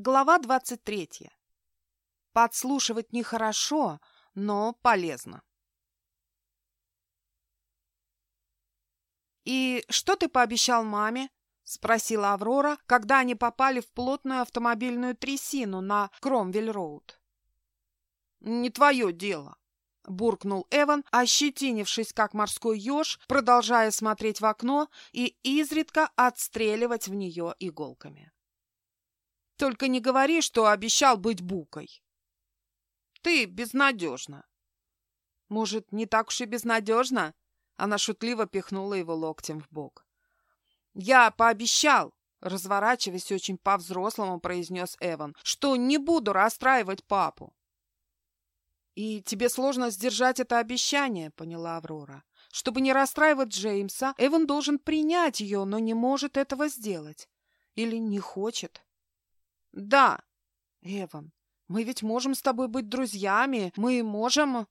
Глава 23. Подслушивать нехорошо, но полезно. «И что ты пообещал маме?» — спросила Аврора, когда они попали в плотную автомобильную трясину на Кромвель-роуд. «Не твое дело», — буркнул Эван, ощетинившись, как морской еж, продолжая смотреть в окно и изредка отстреливать в нее иголками. Только не говори, что обещал быть букой. Ты безнадежна. Может, не так уж и безнадежна? Она шутливо пихнула его локтем в бок. Я пообещал, разворачиваясь очень по-взрослому, произнес Эван, что не буду расстраивать папу. «И тебе сложно сдержать это обещание», — поняла Аврора. «Чтобы не расстраивать Джеймса, Эван должен принять ее, но не может этого сделать. Или не хочет». Да. Эван, мы ведь можем с тобой быть друзьями. Мы можем...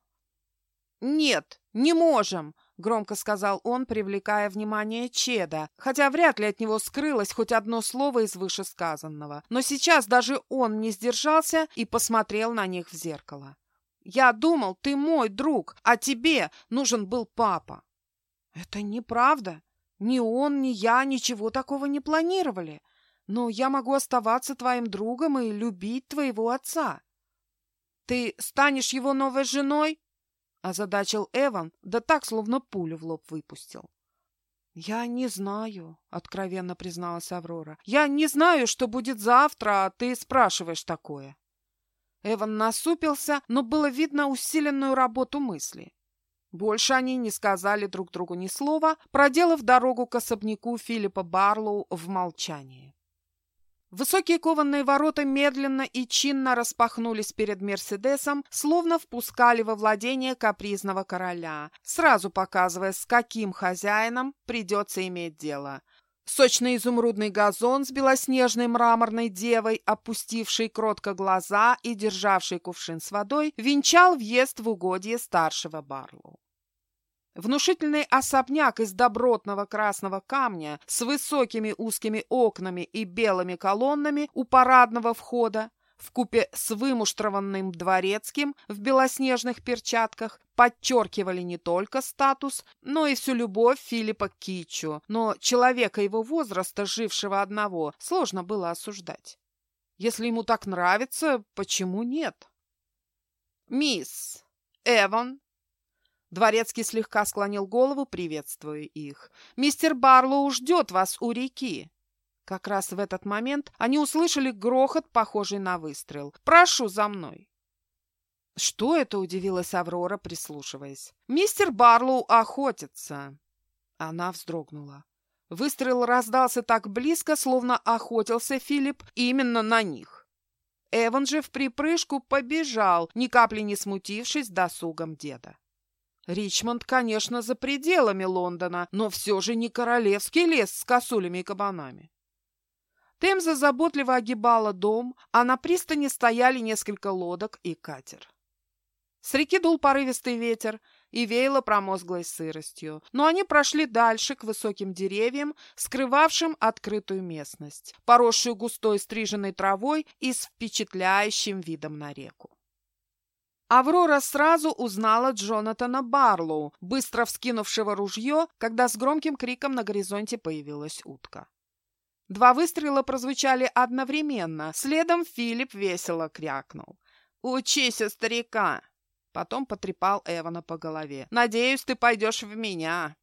Нет, не можем, громко сказал он, привлекая внимание Чеда, хотя вряд ли от него скрылось хоть одно слово из вышесказанного. Но сейчас даже он не сдержался и посмотрел на них в зеркало. Я думал, ты мой друг, а тебе нужен был папа. Это неправда. Ни он, ни я ничего такого не планировали но я могу оставаться твоим другом и любить твоего отца. Ты станешь его новой женой? озадачил Эван, да так, словно пулю в лоб выпустил. «Я не знаю», — откровенно призналась Аврора. «Я не знаю, что будет завтра, а ты спрашиваешь такое». Эван насупился, но было видно усиленную работу мысли. Больше они не сказали друг другу ни слова, проделав дорогу к особняку Филиппа Барлоу в молчании. Высокие кованные ворота медленно и чинно распахнулись перед Мерседесом, словно впускали во владение капризного короля, сразу показывая, с каким хозяином придется иметь дело. Сочный изумрудный газон с белоснежной мраморной девой, опустившей кротко глаза и державшей кувшин с водой, венчал въезд в угодье старшего Барлоу. Внушительный особняк из добротного красного камня с высокими узкими окнами и белыми колоннами у парадного входа в купе с вымуштрованным дворецким в белоснежных перчатках подчеркивали не только статус, но и всю любовь Филиппа к Кичу, но человека его возраста, жившего одного, сложно было осуждать. Если ему так нравится, почему нет? «Мисс Эван Дворецкий слегка склонил голову, приветствуя их. «Мистер Барлоу ждет вас у реки!» Как раз в этот момент они услышали грохот, похожий на выстрел. «Прошу за мной!» «Что это?» — удивилась Аврора, прислушиваясь. «Мистер Барлоу охотится!» Она вздрогнула. Выстрел раздался так близко, словно охотился Филипп именно на них. Эван же в припрыжку побежал, ни капли не смутившись досугом деда. Ричмонд, конечно, за пределами Лондона, но все же не королевский лес с косулями и кабанами. Темза заботливо огибала дом, а на пристани стояли несколько лодок и катер. С реки дул порывистый ветер и веяло промозглой сыростью, но они прошли дальше к высоким деревьям, скрывавшим открытую местность, поросшую густой стриженной травой и с впечатляющим видом на реку. Аврора сразу узнала Джонатана Барлоу, быстро вскинувшего ружье, когда с громким криком на горизонте появилась утка. Два выстрела прозвучали одновременно. Следом Филипп весело крякнул. «Учись старика!» Потом потрепал Эвана по голове. «Надеюсь, ты пойдешь в меня!»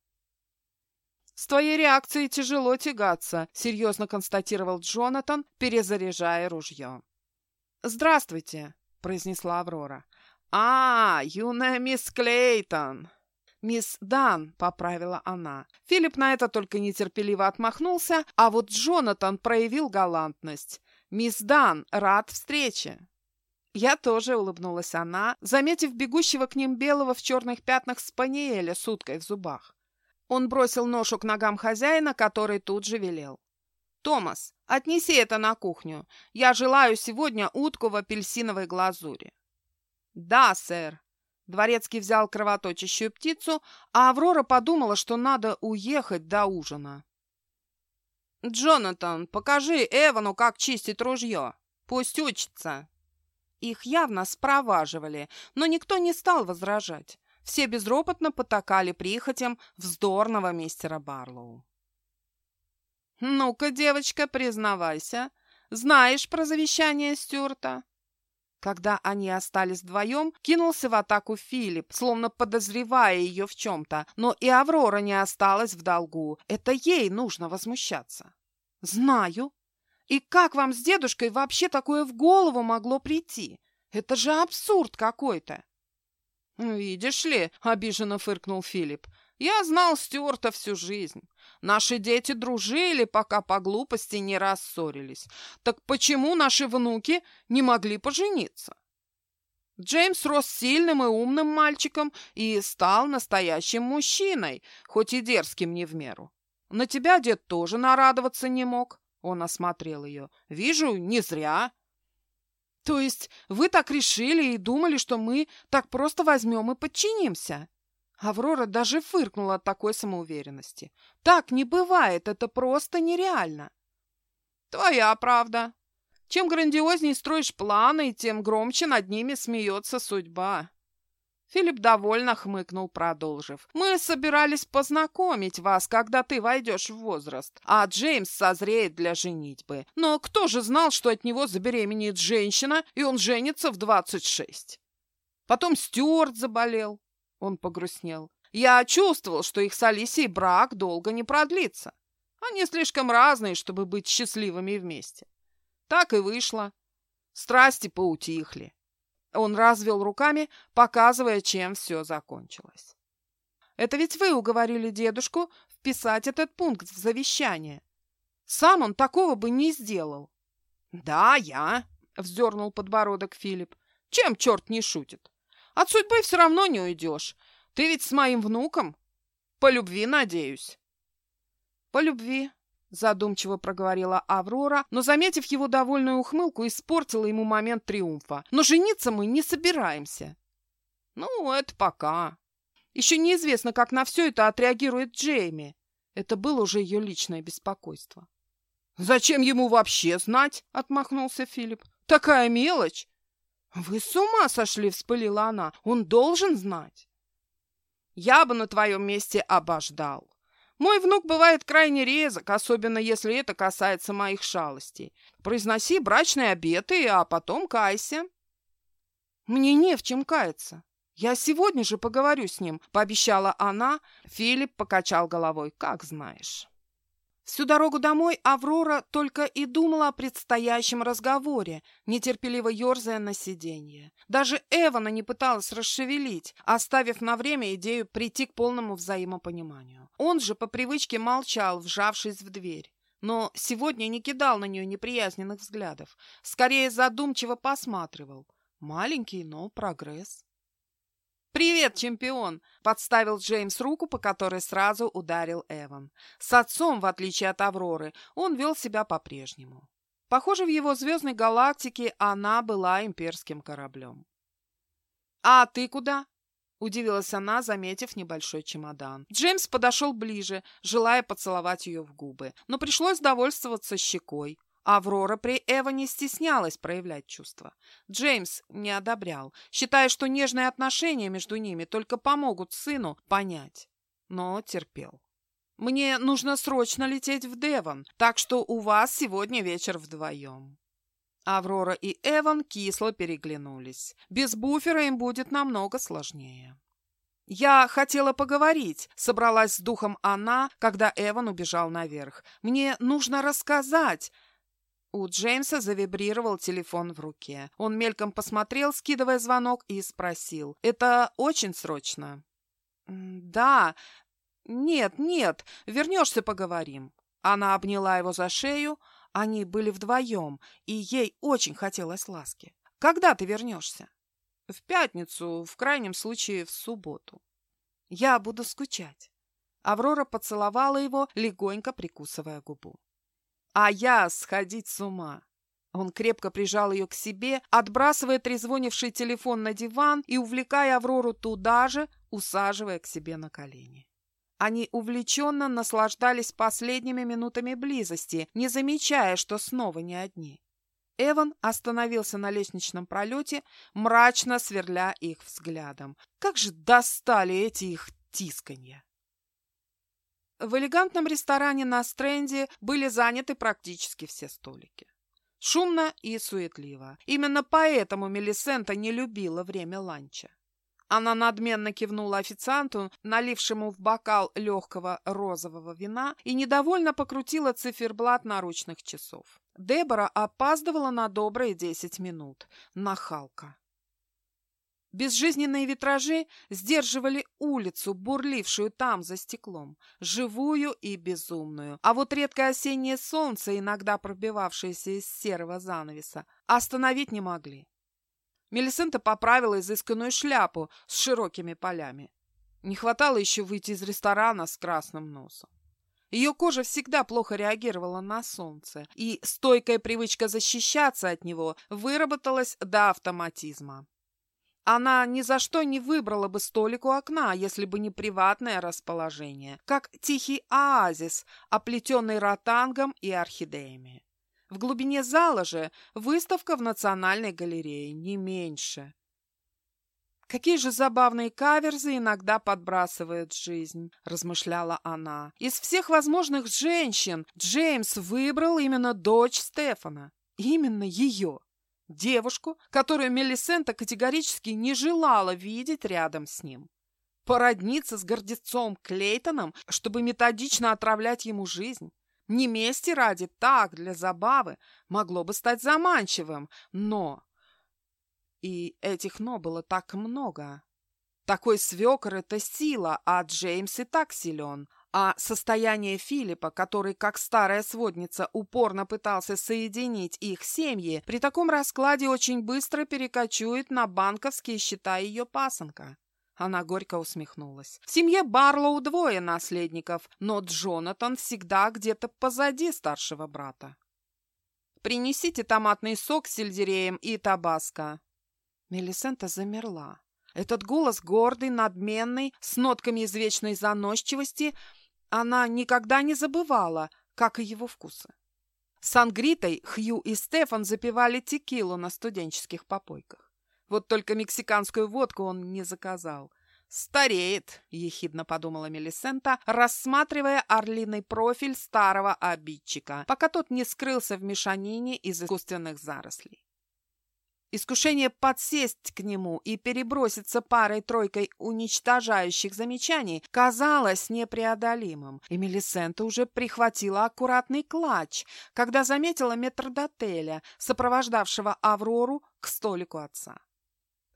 «С твоей реакцией тяжело тягаться», — серьезно констатировал Джонатан, перезаряжая ружье. «Здравствуйте», — произнесла Аврора. «А, юная мисс Клейтон!» «Мисс Дан», — поправила она. Филипп на это только нетерпеливо отмахнулся, а вот Джонатан проявил галантность. «Мисс Дан, рад встрече!» Я тоже улыбнулась она, заметив бегущего к ним белого в черных пятнах спаниеля с уткой в зубах. Он бросил ношу к ногам хозяина, который тут же велел. «Томас, отнеси это на кухню. Я желаю сегодня утку в апельсиновой глазури». «Да, сэр». Дворецкий взял кровоточащую птицу, а Аврора подумала, что надо уехать до ужина. «Джонатан, покажи Эвану, как чистить ружье!» Пусть учится. Их явно спроваживали, но никто не стал возражать. Все безропотно потакали прихотям вздорного мистера Барлоу. «Ну-ка, девочка, признавайся, знаешь про завещание Стюарта?» Когда они остались вдвоем, кинулся в атаку Филипп, словно подозревая ее в чем-то. Но и Аврора не осталась в долгу. Это ей нужно возмущаться. «Знаю. И как вам с дедушкой вообще такое в голову могло прийти? Это же абсурд какой-то!» «Видишь ли», — обиженно фыркнул Филипп, — «я знал Стюарта всю жизнь. Наши дети дружили, пока по глупости не рассорились. Так почему наши внуки не могли пожениться? Джеймс рос сильным и умным мальчиком и стал настоящим мужчиной, хоть и дерзким не в меру. На тебя дед тоже нарадоваться не мог. Он осмотрел ее. Вижу, не зря. То есть вы так решили и думали, что мы так просто возьмем и подчинимся? Аврора даже фыркнула от такой самоуверенности. Так не бывает, это просто нереально. Твоя правда. Чем грандиознее строишь планы, тем громче над ними смеется судьба. Филипп довольно хмыкнул, продолжив. «Мы собирались познакомить вас, когда ты войдешь в возраст, а Джеймс созреет для женитьбы. Но кто же знал, что от него забеременеет женщина, и он женится в двадцать шесть?» Потом Стюарт заболел. Он погрустнел. Я чувствовал, что их с Алисией брак долго не продлится. Они слишком разные, чтобы быть счастливыми вместе. Так и вышло. Страсти поутихли. Он развел руками, показывая, чем все закончилось. Это ведь вы уговорили дедушку вписать этот пункт в завещание. Сам он такого бы не сделал. Да, я, вздернул подбородок Филипп. Чем черт не шутит? От судьбы все равно не уйдешь. Ты ведь с моим внуком? По любви, надеюсь. По любви, задумчиво проговорила Аврора, но, заметив его довольную ухмылку, испортила ему момент триумфа. Но жениться мы не собираемся. Ну, это пока. Еще неизвестно, как на все это отреагирует Джейми. Это было уже ее личное беспокойство. «Зачем ему вообще знать?» — отмахнулся Филипп. «Такая мелочь!» «Вы с ума сошли!» — вспылила она. «Он должен знать!» «Я бы на твоем месте обождал. Мой внук бывает крайне резок, особенно если это касается моих шалостей. Произноси брачные обеты, а потом кайся». «Мне не в чем каяться. Я сегодня же поговорю с ним», — пообещала она. Филипп покачал головой. «Как знаешь». Всю дорогу домой Аврора только и думала о предстоящем разговоре, нетерпеливо ерзая на сиденье. Даже Эвана не пыталась расшевелить, оставив на время идею прийти к полному взаимопониманию. Он же по привычке молчал, вжавшись в дверь. Но сегодня не кидал на нее неприязненных взглядов, скорее задумчиво посматривал. Маленький, но прогресс. «Привет, чемпион!» – подставил Джеймс руку, по которой сразу ударил Эван. С отцом, в отличие от Авроры, он вел себя по-прежнему. Похоже, в его звездной галактике она была имперским кораблем. «А ты куда?» – удивилась она, заметив небольшой чемодан. Джеймс подошел ближе, желая поцеловать ее в губы, но пришлось довольствоваться щекой. Аврора при Эва не стеснялась проявлять чувства. Джеймс не одобрял, считая, что нежные отношения между ними только помогут сыну понять. Но терпел. «Мне нужно срочно лететь в Девон, так что у вас сегодня вечер вдвоем». Аврора и Эван кисло переглянулись. Без буфера им будет намного сложнее. «Я хотела поговорить», — собралась с духом она, когда Эван убежал наверх. «Мне нужно рассказать. У Джеймса завибрировал телефон в руке. Он мельком посмотрел, скидывая звонок, и спросил. «Это очень срочно?» «Да. Нет, нет. Вернешься, поговорим». Она обняла его за шею. Они были вдвоем, и ей очень хотелось ласки. «Когда ты вернешься?» «В пятницу, в крайнем случае в субботу». «Я буду скучать». Аврора поцеловала его, легонько прикусывая губу а я сходить с ума. Он крепко прижал ее к себе, отбрасывая трезвонивший телефон на диван и увлекая Аврору туда же, усаживая к себе на колени. Они увлеченно наслаждались последними минутами близости, не замечая, что снова не одни. Эван остановился на лестничном пролете, мрачно сверля их взглядом. Как же достали эти их тисканья! В элегантном ресторане на Стрэнде были заняты практически все столики. Шумно и суетливо. Именно поэтому Мелисента не любила время ланча. Она надменно кивнула официанту, налившему в бокал легкого розового вина, и недовольно покрутила циферблат наручных часов. Дебора опаздывала на добрые десять минут. Нахалка. Безжизненные витражи сдерживали улицу, бурлившую там за стеклом, живую и безумную. А вот редкое осеннее солнце, иногда пробивавшееся из серого занавеса, остановить не могли. Мелисента поправила изысканную шляпу с широкими полями. Не хватало еще выйти из ресторана с красным носом. Ее кожа всегда плохо реагировала на солнце, и стойкая привычка защищаться от него выработалась до автоматизма. Она ни за что не выбрала бы столик у окна, если бы не приватное расположение, как тихий оазис, оплетенный ротангом и орхидеями. В глубине зала же выставка в Национальной галерее, не меньше. Какие же забавные каверзы иногда подбрасывает жизнь, размышляла она. Из всех возможных женщин Джеймс выбрал именно дочь Стефана. Именно ее. Девушку, которую Мелисента категорически не желала видеть рядом с ним. Породниться с гордецом Клейтоном, чтобы методично отравлять ему жизнь. Не мести ради, так, для забавы, могло бы стать заманчивым, но... И этих «но» было так много. Такой свекор — это сила, а Джеймс и так силен. А состояние Филиппа, который, как старая сводница, упорно пытался соединить их семьи, при таком раскладе очень быстро перекочует на банковские счета ее пасынка. Она горько усмехнулась. В семье Барлоу двое наследников, но Джонатан всегда где-то позади старшего брата. «Принесите томатный сок с сельдереем и табаско». Мелисента замерла. Этот голос гордый, надменный, с нотками извечной заносчивости, она никогда не забывала, как и его вкусы. С Ангритой Хью и Стефан запивали текилу на студенческих попойках. Вот только мексиканскую водку он не заказал. «Стареет», — ехидно подумала Мелисента, рассматривая орлиный профиль старого обидчика, пока тот не скрылся в мешанине из искусственных зарослей. Искушение подсесть к нему и переброситься парой-тройкой уничтожающих замечаний казалось непреодолимым, и Мелисента уже прихватила аккуратный клатч, когда заметила метрдотеля, сопровождавшего Аврору к столику отца.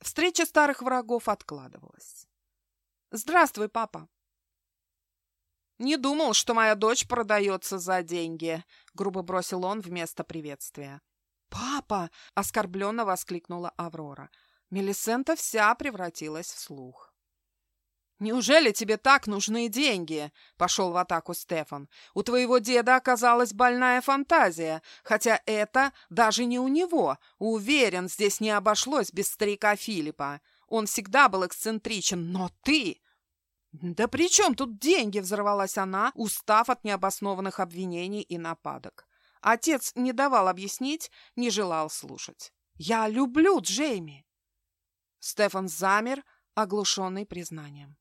Встреча старых врагов откладывалась. «Здравствуй, папа!» «Не думал, что моя дочь продается за деньги», — грубо бросил он вместо приветствия. «Папа!» — оскорбленно воскликнула Аврора. Мелисента вся превратилась в слух. «Неужели тебе так нужны деньги?» — пошел в атаку Стефан. «У твоего деда оказалась больная фантазия, хотя это даже не у него. Уверен, здесь не обошлось без старика Филиппа. Он всегда был эксцентричен, но ты...» «Да при чем тут деньги?» — взорвалась она, устав от необоснованных обвинений и нападок. Отец не давал объяснить, не желал слушать. «Я люблю Джейми!» Стефан замер, оглушенный признанием.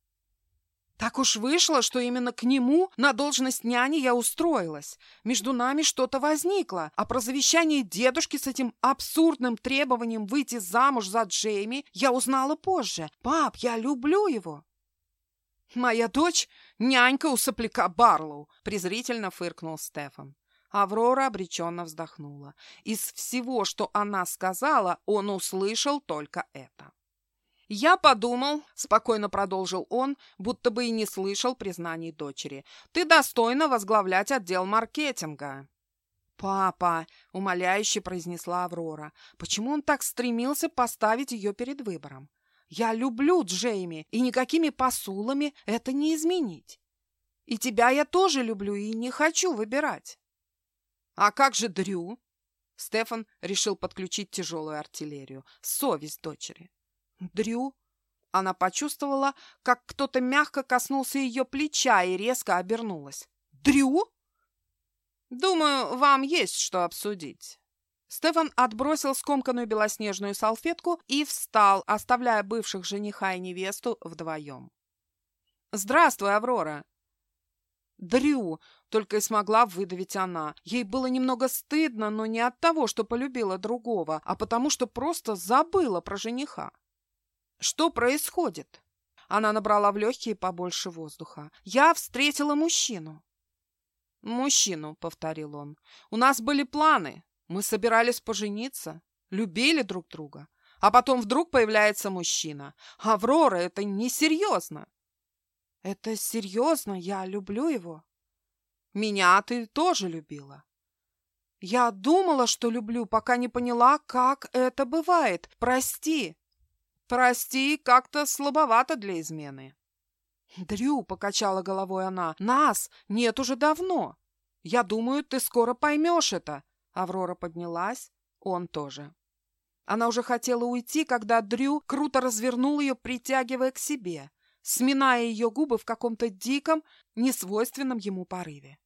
Так уж вышло, что именно к нему на должность няни я устроилась. Между нами что-то возникло, а про завещание дедушки с этим абсурдным требованием выйти замуж за Джейми я узнала позже. Пап, я люблю его. Моя дочь — нянька у сопляка Барлоу, презрительно фыркнул Стефан. Аврора обреченно вздохнула. Из всего, что она сказала, он услышал только это. «Я подумал», — спокойно продолжил он, будто бы и не слышал признаний дочери, «ты достойна возглавлять отдел маркетинга». «Папа», — умоляюще произнесла Аврора, «почему он так стремился поставить ее перед выбором? Я люблю Джейми, и никакими посулами это не изменить. И тебя я тоже люблю и не хочу выбирать». «А как же Дрю?» Стефан решил подключить тяжелую артиллерию. Совесть дочери. «Дрю?» Она почувствовала, как кто-то мягко коснулся ее плеча и резко обернулась. «Дрю?» «Думаю, вам есть что обсудить». Стефан отбросил скомканную белоснежную салфетку и встал, оставляя бывших жениха и невесту вдвоем. «Здравствуй, Аврора!» «Дрю!» — только и смогла выдавить она. Ей было немного стыдно, но не от того, что полюбила другого, а потому что просто забыла про жениха. «Что происходит?» Она набрала в легкие побольше воздуха. «Я встретила мужчину». «Мужчину», — повторил он. «У нас были планы. Мы собирались пожениться, любили друг друга. А потом вдруг появляется мужчина. Аврора, это несерьезно». «Это серьезно? Я люблю его». «Меня ты тоже любила». «Я думала, что люблю, пока не поняла, как это бывает. Прости». «Прости, как-то слабовато для измены». «Дрю», — покачала головой она, — «нас нет уже давно. Я думаю, ты скоро поймешь это». Аврора поднялась, он тоже. Она уже хотела уйти, когда Дрю круто развернул ее, притягивая к себе, сминая ее губы в каком-то диком, несвойственном ему порыве.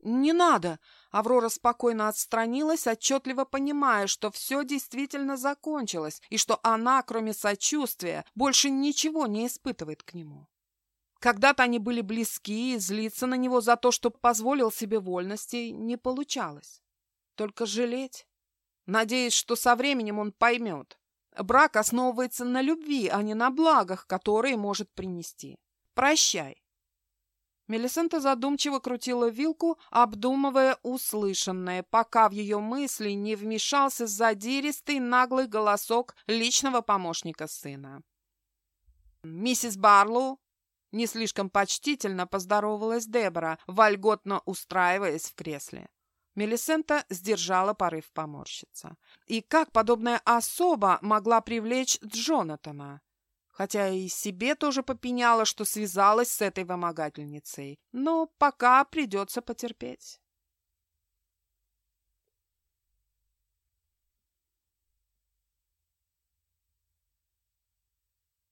«Не надо!» — Аврора спокойно отстранилась, отчетливо понимая, что все действительно закончилось и что она, кроме сочувствия, больше ничего не испытывает к нему. Когда-то они были близки, и злиться на него за то, что позволил себе вольности, не получалось. Только жалеть. Надеясь, что со временем он поймет. Брак основывается на любви, а не на благах, которые может принести. Прощай. Мелисента задумчиво крутила вилку, обдумывая услышанное, пока в ее мысли не вмешался задиристый наглый голосок личного помощника сына. «Миссис Барлоу!» Не слишком почтительно поздоровалась Дебора, вольготно устраиваясь в кресле. Мелисента сдержала порыв поморщиться. И как подобная особа могла привлечь Джонатана? хотя и себе тоже попеняла, что связалась с этой вымогательницей. Но пока придется потерпеть.